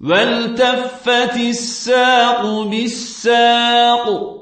والتفت الساق بالساق